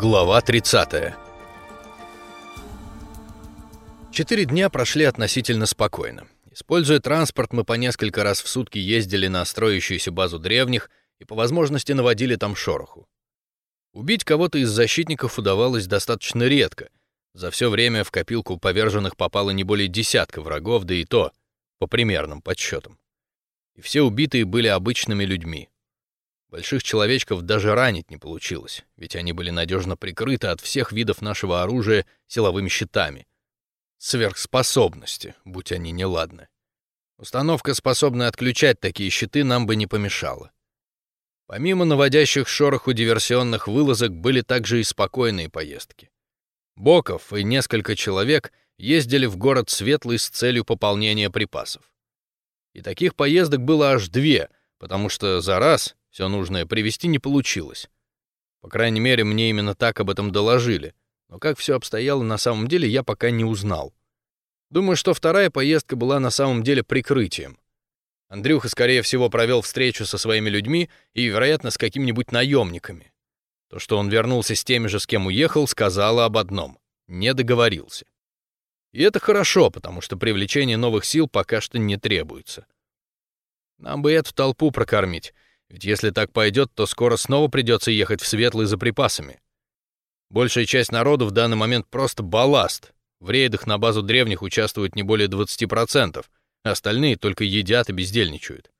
Глава 30 Четыре дня прошли относительно спокойно. Используя транспорт, мы по несколько раз в сутки ездили на строящуюся базу древних и по возможности наводили там шороху. Убить кого-то из защитников удавалось достаточно редко. За все время в копилку поверженных попало не более десятка врагов, да и то по примерным подсчетам. И все убитые были обычными людьми. Больших человечков даже ранить не получилось, ведь они были надежно прикрыты от всех видов нашего оружия силовыми щитами. Сверхспособности, будь они неладны. Установка, способная отключать такие щиты, нам бы не помешала. Помимо наводящих шороху диверсионных вылазок были также и спокойные поездки. Боков и несколько человек ездили в город Светлый с целью пополнения припасов. И таких поездок было аж две, потому что за раз все нужное привести не получилось. По крайней мере, мне именно так об этом доложили. Но как все обстояло на самом деле, я пока не узнал. Думаю, что вторая поездка была на самом деле прикрытием. Андрюха, скорее всего, провел встречу со своими людьми и, вероятно, с какими-нибудь наемниками. То, что он вернулся с теми же, с кем уехал, сказала об одном — не договорился. И это хорошо, потому что привлечение новых сил пока что не требуется. Нам бы эту толпу прокормить, ведь если так пойдет, то скоро снова придется ехать в Светлый за припасами. Большая часть народу в данный момент просто балласт. В рейдах на базу древних участвуют не более 20%, остальные только едят и бездельничают.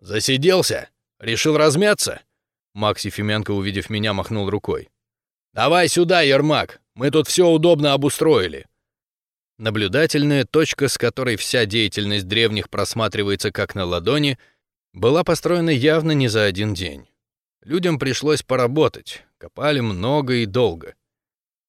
«Засиделся? Решил размяться?» Макс Ефименко, увидев меня, махнул рукой. «Давай сюда, Ермак, мы тут все удобно обустроили». Наблюдательная точка, с которой вся деятельность древних просматривается как на ладони — была построена явно не за один день. Людям пришлось поработать, копали много и долго.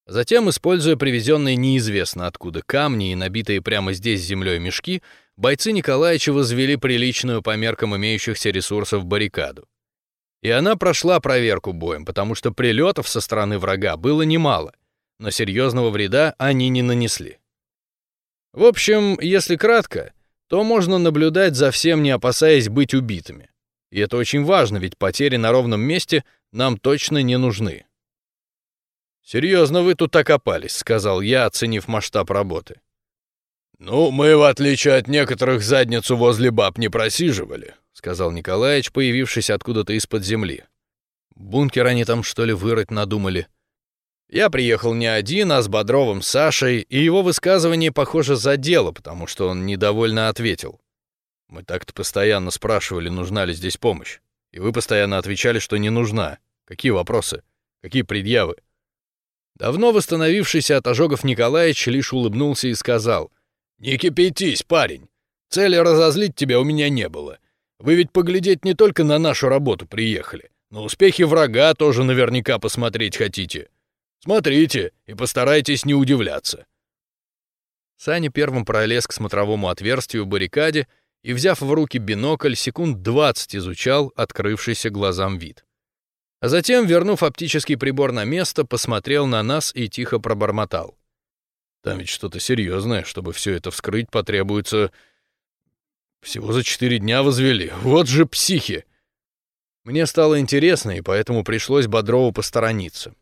Затем, используя привезенные неизвестно откуда камни и набитые прямо здесь землей мешки, бойцы Николаевича возвели приличную по меркам имеющихся ресурсов баррикаду. И она прошла проверку боем, потому что прилетов со стороны врага было немало, но серьезного вреда они не нанесли. В общем, если кратко, то можно наблюдать за всем, не опасаясь быть убитыми. И это очень важно, ведь потери на ровном месте нам точно не нужны. «Серьезно вы тут окопались», — сказал я, оценив масштаб работы. «Ну, мы, в отличие от некоторых, задницу возле баб не просиживали», — сказал Николаевич, появившись откуда-то из-под земли. «Бункер они там, что ли, вырыть надумали?» Я приехал не один, а с Бодровым Сашей, и его высказывание, похоже, задело, потому что он недовольно ответил. Мы так-то постоянно спрашивали, нужна ли здесь помощь. И вы постоянно отвечали, что не нужна. Какие вопросы? Какие предъявы? Давно восстановившийся от ожогов Николаевич лишь улыбнулся и сказал. «Не кипятись, парень. Цели разозлить тебя у меня не было. Вы ведь поглядеть не только на нашу работу приехали, но успехи врага тоже наверняка посмотреть хотите. Смотрите и постарайтесь не удивляться». Саня первым пролез к смотровому отверстию баррикаде и, взяв в руки бинокль, секунд двадцать изучал открывшийся глазам вид. А затем, вернув оптический прибор на место, посмотрел на нас и тихо пробормотал. «Там ведь что-то серьезное, чтобы все это вскрыть, потребуется... Всего за четыре дня возвели. Вот же психи!» Мне стало интересно, и поэтому пришлось Бодрову посторониться.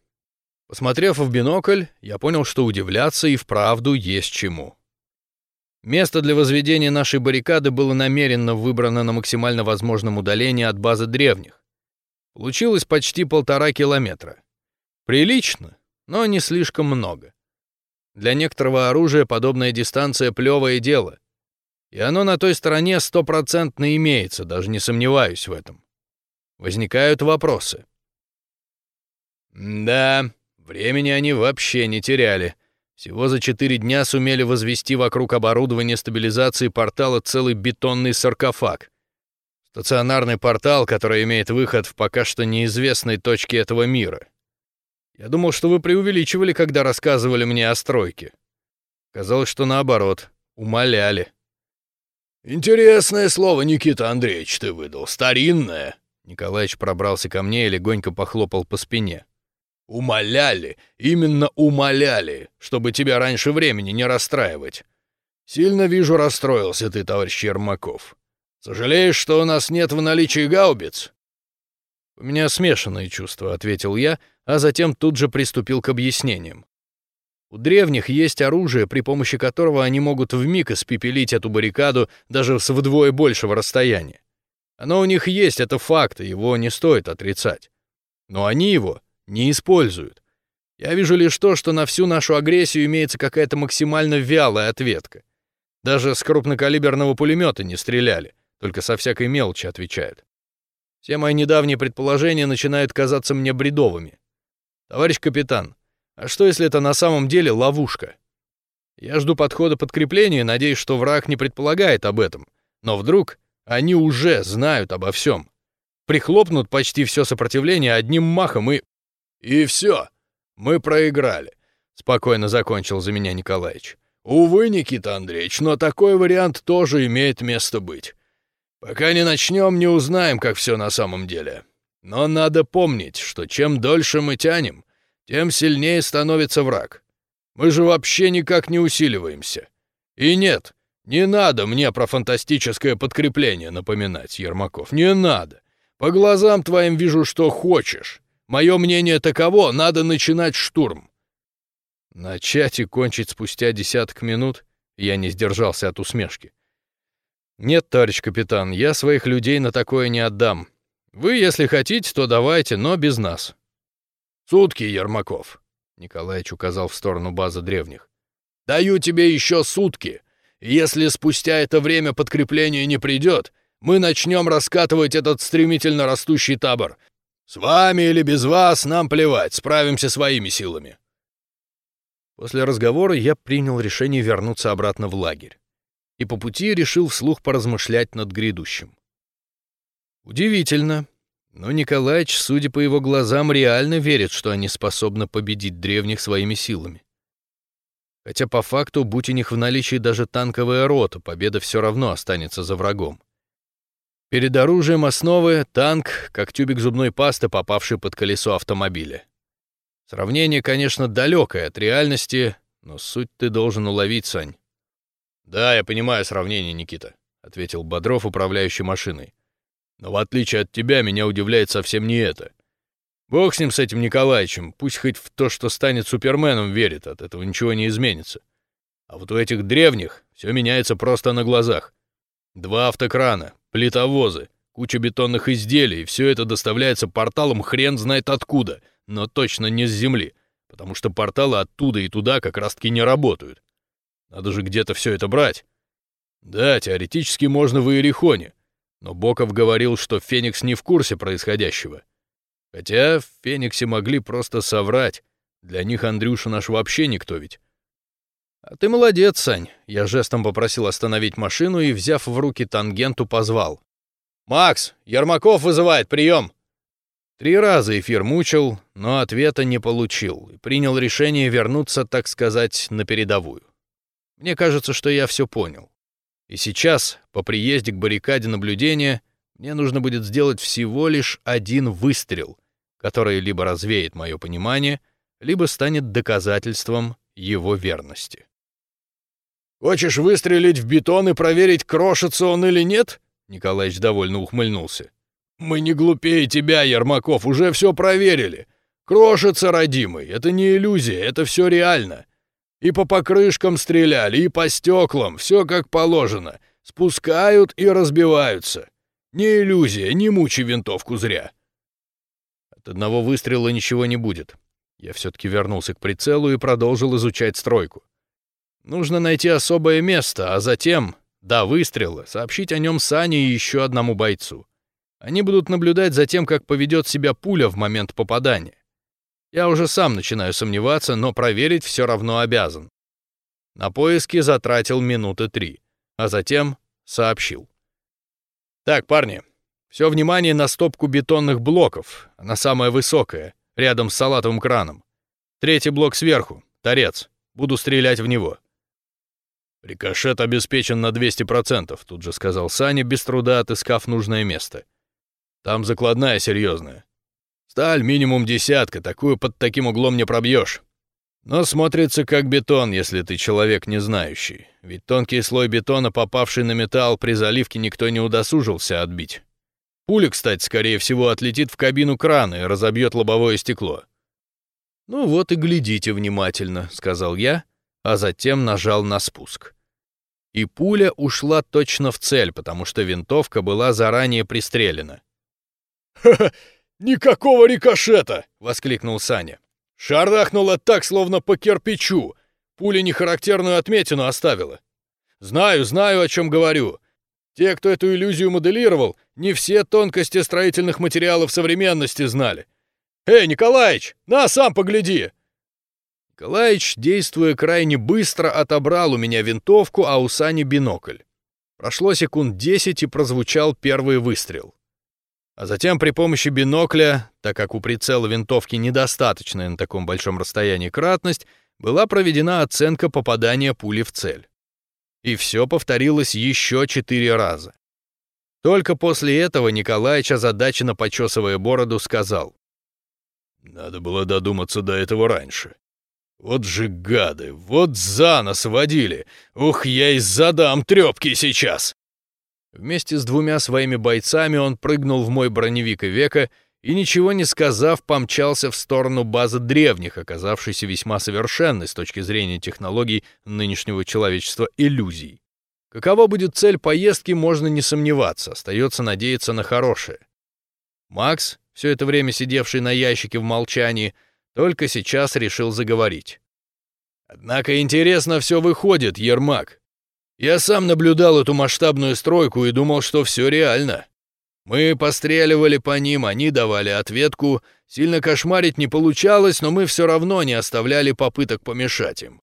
Посмотрев в бинокль, я понял, что удивляться и вправду есть чему. Место для возведения нашей баррикады было намеренно выбрано на максимально возможном удалении от базы древних. Получилось почти полтора километра. Прилично, но не слишком много. Для некоторого оружия подобная дистанция — плевое дело. И оно на той стороне стопроцентно имеется, даже не сомневаюсь в этом. Возникают вопросы. «Да», Времени они вообще не теряли. Всего за четыре дня сумели возвести вокруг оборудования стабилизации портала целый бетонный саркофаг. Стационарный портал, который имеет выход в пока что неизвестной точке этого мира. Я думал, что вы преувеличивали, когда рассказывали мне о стройке. Казалось, что наоборот, умоляли. «Интересное слово, Никита Андреевич, ты выдал. Старинное». Николаевич пробрался ко мне и легонько похлопал по спине. Умоляли, именно умоляли, чтобы тебя раньше времени не расстраивать. Сильно вижу, расстроился ты, товарищ Ермаков. Сожалеешь, что у нас нет в наличии гаубиц? «У меня смешанные чувства», — ответил я, а затем тут же приступил к объяснениям. У древних есть оружие, при помощи которого они могут вмиг испепелить эту баррикаду даже с вдвое большего расстояния. Оно у них есть, это факт, и его не стоит отрицать. Но они его не используют. Я вижу лишь то, что на всю нашу агрессию имеется какая-то максимально вялая ответка. Даже с крупнокалиберного пулемета не стреляли, только со всякой мелочи отвечают. Все мои недавние предположения начинают казаться мне бредовыми. Товарищ капитан, а что если это на самом деле ловушка? Я жду подхода подкрепления и надеюсь, что враг не предполагает об этом. Но вдруг они уже знают обо всем. Прихлопнут почти все сопротивление одним махом и... И все. Мы проиграли. Спокойно закончил за меня Николаевич. Увы, Никита Андреевич, но такой вариант тоже имеет место быть. Пока не начнем, не узнаем, как все на самом деле. Но надо помнить, что чем дольше мы тянем, тем сильнее становится враг. Мы же вообще никак не усиливаемся. И нет, не надо мне про фантастическое подкрепление напоминать, Ермаков, не надо. По глазам твоим вижу, что хочешь. Мое мнение таково, надо начинать штурм. Начать и кончить спустя десяток минут я не сдержался от усмешки. «Нет, товарищ капитан, я своих людей на такое не отдам. Вы, если хотите, то давайте, но без нас. «Сутки, Ермаков», — Николаевич указал в сторону базы древних. «Даю тебе еще сутки. Если спустя это время подкрепление не придет, мы начнем раскатывать этот стремительно растущий табор. С вами или без вас, нам плевать, справимся своими силами». После разговора я принял решение вернуться обратно в лагерь. И по пути решил вслух поразмышлять над грядущим. Удивительно, но Николаевич, судя по его глазам, реально верит, что они способны победить древних своими силами. Хотя по факту, будь у них в наличии даже танковая рота, победа все равно останется за врагом. Перед оружием основы танк, как тюбик зубной пасты, попавший под колесо автомобиля. Сравнение, конечно, далекое от реальности, но суть ты должен уловить, Сань. «Да, я понимаю сравнение, Никита», — ответил Бодров, управляющий машиной. Но в отличие от тебя, меня удивляет совсем не это. Бог с ним, с этим Николаевичем, пусть хоть в то, что станет Суперменом, верит, от этого ничего не изменится. А вот у этих древних все меняется просто на глазах. Два автокрана, плитовозы, куча бетонных изделий, все это доставляется порталом хрен знает откуда, но точно не с Земли, потому что порталы оттуда и туда как раз-таки не работают. Надо же где-то все это брать. Да, теоретически можно в Иерихоне, но Боков говорил, что Феникс не в курсе происходящего. Хотя в Фениксе могли просто соврать. Для них Андрюша наш вообще никто ведь. «А ты молодец, Сань!» Я жестом попросил остановить машину и, взяв в руки тангенту, позвал. «Макс, Ермаков вызывает, прием!» Три раза эфир мучил, но ответа не получил и принял решение вернуться, так сказать, на передовую. Мне кажется, что я все понял. И сейчас, по приезде к баррикаде наблюдения, мне нужно будет сделать всего лишь один выстрел, который либо развеет мое понимание, либо станет доказательством его верности. «Хочешь выстрелить в бетон и проверить, крошится он или нет?» Николаевич довольно ухмыльнулся. «Мы не глупее тебя, Ермаков, уже все проверили. Крошится, родимый, это не иллюзия, это все реально. И по покрышкам стреляли, и по стеклам, все как положено. Спускают и разбиваются. Не иллюзия, не мучи винтовку зря. От одного выстрела ничего не будет. Я все-таки вернулся к прицелу и продолжил изучать стройку. Нужно найти особое место, а затем, до выстрела, сообщить о нем Сане и еще одному бойцу. Они будут наблюдать за тем, как поведет себя пуля в момент попадания. Я уже сам начинаю сомневаться, но проверить все равно обязан. На поиски затратил минуты три, а затем сообщил. «Так, парни, все внимание на стопку бетонных блоков, на самое высокое, рядом с салатовым краном. Третий блок сверху, торец. Буду стрелять в него». «Рикошет обеспечен на 200%, — тут же сказал Саня, без труда отыскав нужное место. «Там закладная серьезная. Сталь минимум десятка, такую под таким углом не пробьешь. Но смотрится как бетон, если ты человек не знающий. Ведь тонкий слой бетона, попавший на металл, при заливке никто не удосужился отбить. Пуля, кстати, скорее всего, отлетит в кабину крана и разобьет лобовое стекло. «Ну вот и глядите внимательно», — сказал я, а затем нажал на спуск. И пуля ушла точно в цель, потому что винтовка была заранее пристрелена. «Ха-ха! Никакого рикошета!» — воскликнул Саня. «Шарахнуло так, словно по кирпичу. Пуля нехарактерную отметину оставила. Знаю, знаю, о чем говорю. Те, кто эту иллюзию моделировал, не все тонкости строительных материалов современности знали. Эй, Николаич, на, сам погляди!» Николаич, действуя крайне быстро, отобрал у меня винтовку, а у Сани бинокль. Прошло секунд десять, и прозвучал первый выстрел. А затем при помощи бинокля, так как у прицела винтовки недостаточная на таком большом расстоянии кратность, была проведена оценка попадания пули в цель. И все повторилось еще четыре раза. Только после этого Николаич, озадаченно почесывая бороду, сказал. «Надо было додуматься до этого раньше. Вот же гады, вот за нос водили! Ух, я и задам трепки сейчас!» Вместе с двумя своими бойцами он прыгнул в мой броневик и века и, ничего не сказав, помчался в сторону базы древних, оказавшейся весьма совершенной с точки зрения технологий нынешнего человечества иллюзий. Какова будет цель поездки, можно не сомневаться, остается надеяться на хорошее. Макс, все это время сидевший на ящике в молчании, только сейчас решил заговорить. «Однако интересно все выходит, Ермак. Я сам наблюдал эту масштабную стройку и думал, что все реально. Мы постреливали по ним, они давали ответку. Сильно кошмарить не получалось, но мы все равно не оставляли попыток помешать им.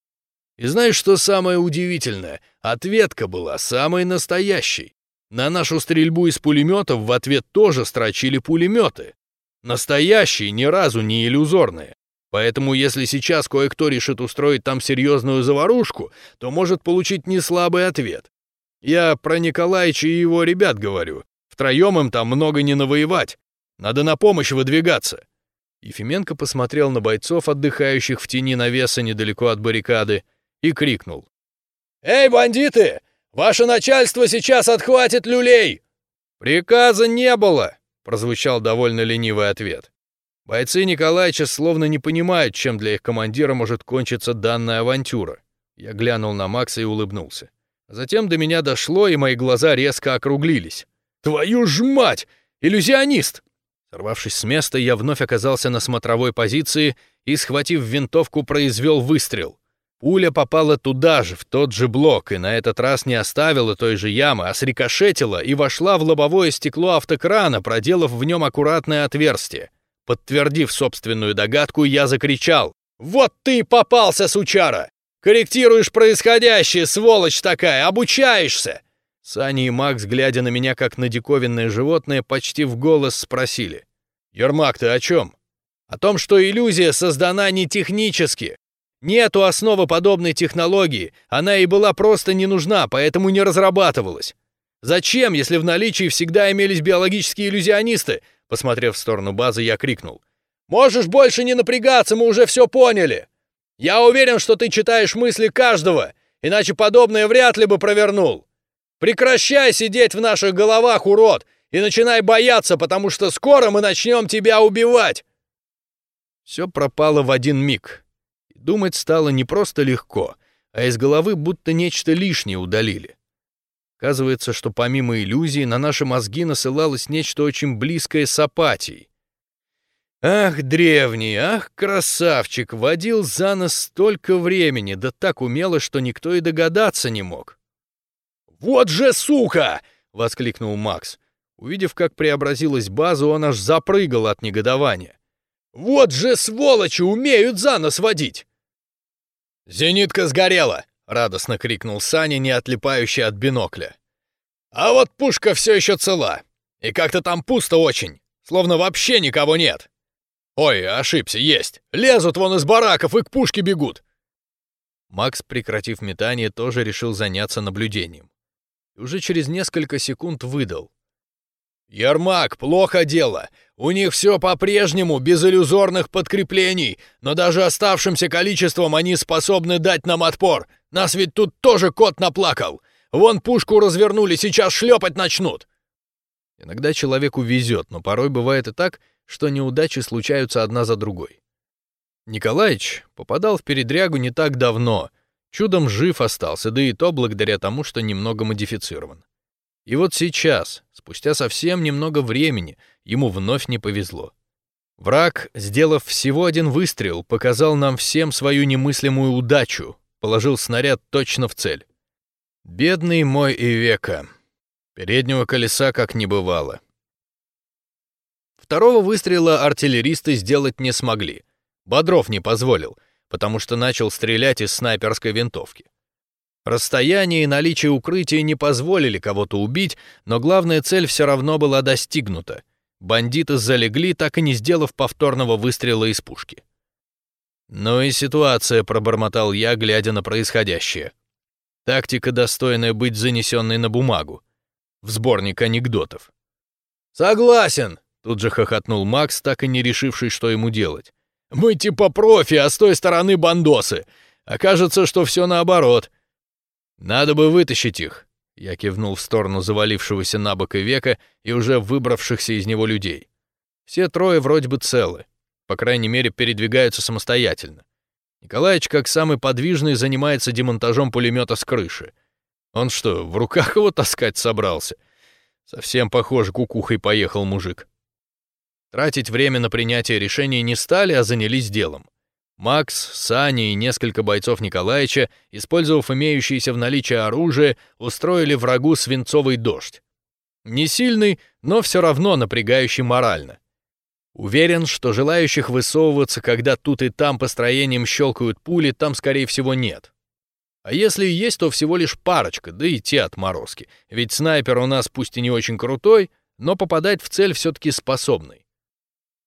И знаешь, что самое удивительное? Ответка была самой настоящей. На нашу стрельбу из пулеметов в ответ тоже строчили пулеметы. Настоящие, ни разу не иллюзорные. Поэтому если сейчас кое-кто решит устроить там серьезную заварушку, то может получить неслабый ответ. Я про Николаевича и его ребят говорю. Втроем им там много не навоевать. Надо на помощь выдвигаться». Ефименко посмотрел на бойцов, отдыхающих в тени навеса недалеко от баррикады, и крикнул. «Эй, бандиты! Ваше начальство сейчас отхватит люлей!» «Приказа не было!» — прозвучал довольно ленивый ответ. Бойцы Николаевича словно не понимают, чем для их командира может кончиться данная авантюра. Я глянул на Макса и улыбнулся. Затем до меня дошло, и мои глаза резко округлились. «Твою ж мать! Иллюзионист!» Сорвавшись с места, я вновь оказался на смотровой позиции и, схватив винтовку, произвел выстрел. Пуля попала туда же, в тот же блок, и на этот раз не оставила той же ямы, а срикошетила и вошла в лобовое стекло автокрана, проделав в нем аккуратное отверстие. Подтвердив собственную догадку, я закричал. «Вот ты попался, сучара! Корректируешь происходящее, сволочь такая, обучаешься!» Саня и Макс, глядя на меня как на диковинное животное, почти в голос спросили. «Ермак, ты о чем?» «О том, что иллюзия создана не технически. Нету основы подобной технологии, она и была просто не нужна, поэтому не разрабатывалась. Зачем, если в наличии всегда имелись биологические иллюзионисты?» Посмотрев в сторону базы, я крикнул. «Можешь больше не напрягаться, мы уже все поняли. Я уверен, что ты читаешь мысли каждого, иначе подобное вряд ли бы провернул. Прекращай сидеть в наших головах, урод, и начинай бояться, потому что скоро мы начнем тебя убивать!» Все пропало в один миг. Думать стало не просто легко, а из головы будто нечто лишнее удалили. Оказывается, что помимо иллюзий на наши мозги насылалось нечто очень близкое с апатией. Ах, древний, ах, красавчик, водил за нос столько времени, да так умело, что никто и догадаться не мог. «Вот же сука!» — воскликнул Макс. Увидев, как преобразилась база, он аж запрыгал от негодования. «Вот же сволочи умеют за нос водить!» «Зенитка сгорела!» — радостно крикнул Саня, не отлипающий от бинокля. «А вот пушка все еще цела. И как-то там пусто очень, словно вообще никого нет. Ой, ошибся, есть. Лезут вон из бараков и к пушке бегут!» Макс, прекратив метание, тоже решил заняться наблюдением. И уже через несколько секунд выдал. «Ермак, плохо дело. У них все по-прежнему, без иллюзорных подкреплений, но даже оставшимся количеством они способны дать нам отпор. Нас ведь тут тоже кот наплакал. Вон пушку развернули, сейчас шлепать начнут». Иногда человеку везет, но порой бывает и так, что неудачи случаются одна за другой. Николаич попадал в передрягу не так давно, чудом жив остался, да и то благодаря тому, что немного модифицирован. И вот сейчас, спустя совсем немного времени, ему вновь не повезло. Враг, сделав всего один выстрел, показал нам всем свою немыслимую удачу, положил снаряд точно в цель. Бедный мой Ивека. Переднего колеса как не бывало. Второго выстрела артиллеристы сделать не смогли. Бодров не позволил, потому что начал стрелять из снайперской винтовки. Расстояние и наличие укрытия не позволили кого-то убить, но главная цель все равно была достигнута. Бандиты залегли, так и не сделав повторного выстрела из пушки. «Ну и ситуация», — пробормотал я, глядя на происходящее. Тактика, достойная быть занесенной на бумагу. В сборник анекдотов. «Согласен», — тут же хохотнул Макс, так и не решивший, что ему делать. «Мы типа профи, а с той стороны бандосы. Окажется, что все наоборот. Надо бы вытащить их. Я кивнул в сторону завалившегося на бок и века и уже выбравшихся из него людей. Все трое вроде бы целы. По крайней мере, передвигаются самостоятельно. Николаевич, как самый подвижный, занимается демонтажом пулемета с крыши. Он что, в руках его таскать собрался? Совсем похож, кукухой поехал мужик. Тратить время на принятие решений не стали, а занялись делом. Макс, Саня и несколько бойцов Николаевича, использовав имеющееся в наличии оружие, устроили врагу свинцовый дождь. Не сильный, но все равно напрягающий морально. Уверен, что желающих высовываться, когда тут и там построением щелкают пули, там, скорее всего, нет. А если и есть, то всего лишь парочка, да и те отморозки. Ведь снайпер у нас пусть и не очень крутой, но попадать в цель все-таки способный.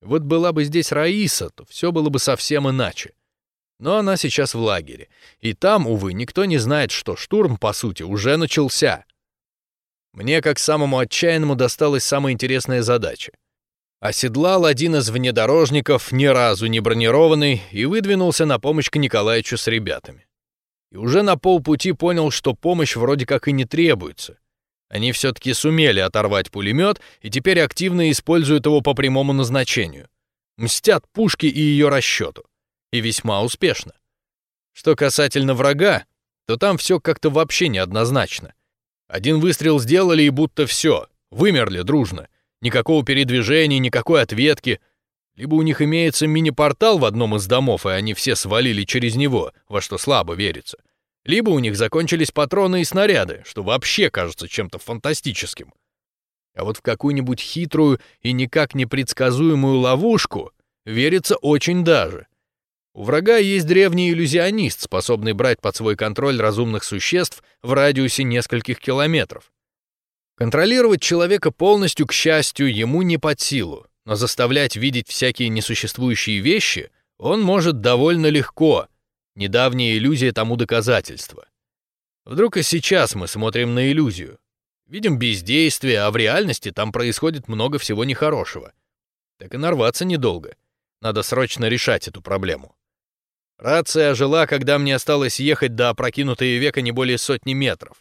Вот была бы здесь Раиса, то все было бы совсем иначе. Но она сейчас в лагере, и там, увы, никто не знает, что штурм, по сути, уже начался. Мне, как самому отчаянному, досталась самая интересная задача. Оседлал один из внедорожников, ни разу не бронированный, и выдвинулся на помощь к Николаевичу с ребятами. И уже на полпути понял, что помощь вроде как и не требуется. Они все-таки сумели оторвать пулемет и теперь активно используют его по прямому назначению. Мстят пушки и ее расчету. И весьма успешно. Что касательно врага, то там все как-то вообще неоднозначно. Один выстрел сделали и будто все, вымерли дружно. Никакого передвижения, никакой ответки. Либо у них имеется мини-портал в одном из домов, и они все свалили через него, во что слабо верится либо у них закончились патроны и снаряды, что вообще кажется чем-то фантастическим. А вот в какую-нибудь хитрую и никак не предсказуемую ловушку верится очень даже. У врага есть древний иллюзионист, способный брать под свой контроль разумных существ в радиусе нескольких километров. Контролировать человека полностью, к счастью, ему не под силу, но заставлять видеть всякие несуществующие вещи он может довольно легко, Недавняя иллюзия тому доказательство. Вдруг и сейчас мы смотрим на иллюзию. Видим бездействие, а в реальности там происходит много всего нехорошего. Так и нарваться недолго. Надо срочно решать эту проблему. Рация ожила, когда мне осталось ехать до опрокинутой века не более сотни метров.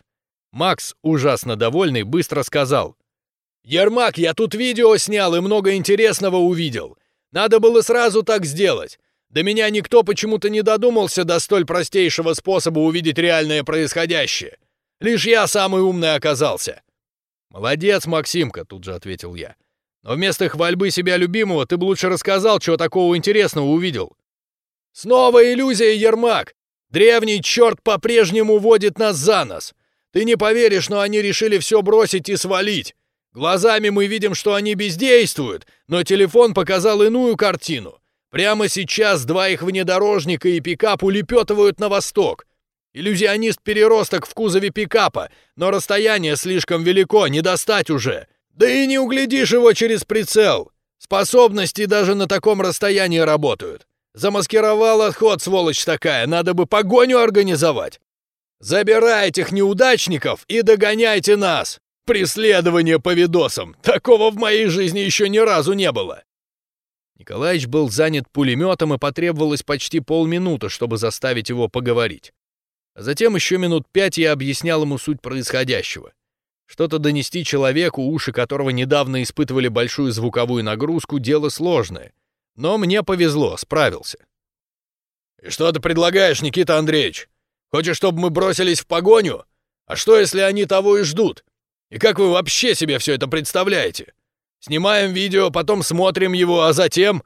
Макс, ужасно довольный, быстро сказал. «Ермак, я тут видео снял и много интересного увидел. Надо было сразу так сделать. До меня никто почему-то не додумался до столь простейшего способа увидеть реальное происходящее. Лишь я самый умный оказался. «Молодец, Максимка», — тут же ответил я. «Но вместо хвальбы себя любимого ты бы лучше рассказал, чего такого интересного увидел». «Снова иллюзия, Ермак! Древний черт по-прежнему водит нас за нос. Ты не поверишь, но они решили все бросить и свалить. Глазами мы видим, что они бездействуют, но телефон показал иную картину. Прямо сейчас два их внедорожника и пикап улепетывают на восток. Иллюзионист-переросток в кузове пикапа, но расстояние слишком велико, не достать уже. Да и не углядишь его через прицел. Способности даже на таком расстоянии работают. Замаскировал отход, сволочь такая, надо бы погоню организовать. Забирай этих неудачников и догоняйте нас. Преследование по видосам. Такого в моей жизни еще ни разу не было. Николаевич был занят пулеметом, и потребовалось почти полминуты, чтобы заставить его поговорить. А затем еще минут пять я объяснял ему суть происходящего. Что-то донести человеку, уши которого недавно испытывали большую звуковую нагрузку, дело сложное. Но мне повезло, справился. «И что ты предлагаешь, Никита Андреевич? Хочешь, чтобы мы бросились в погоню? А что, если они того и ждут? И как вы вообще себе все это представляете? Снимаем видео, потом смотрим его, а затем...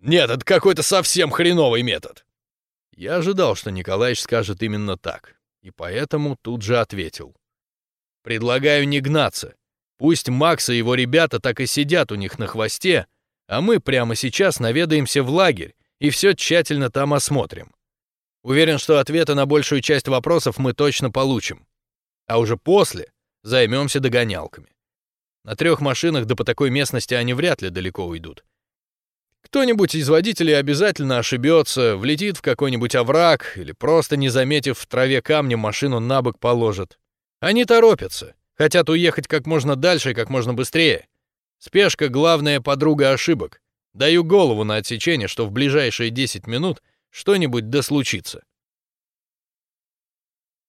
Нет, это какой-то совсем хреновый метод. Я ожидал, что Николаевич скажет именно так, и поэтому тут же ответил. Предлагаю не гнаться. Пусть Макс и его ребята так и сидят у них на хвосте, а мы прямо сейчас наведаемся в лагерь и все тщательно там осмотрим. Уверен, что ответы на большую часть вопросов мы точно получим. А уже после займемся догонялками. На трех машинах да по такой местности они вряд ли далеко уйдут. Кто-нибудь из водителей обязательно ошибется, влетит в какой-нибудь овраг или просто, не заметив в траве камня, машину на бок положит. Они торопятся, хотят уехать как можно дальше и как можно быстрее. Спешка — главная подруга ошибок. Даю голову на отсечение, что в ближайшие 10 минут что-нибудь да.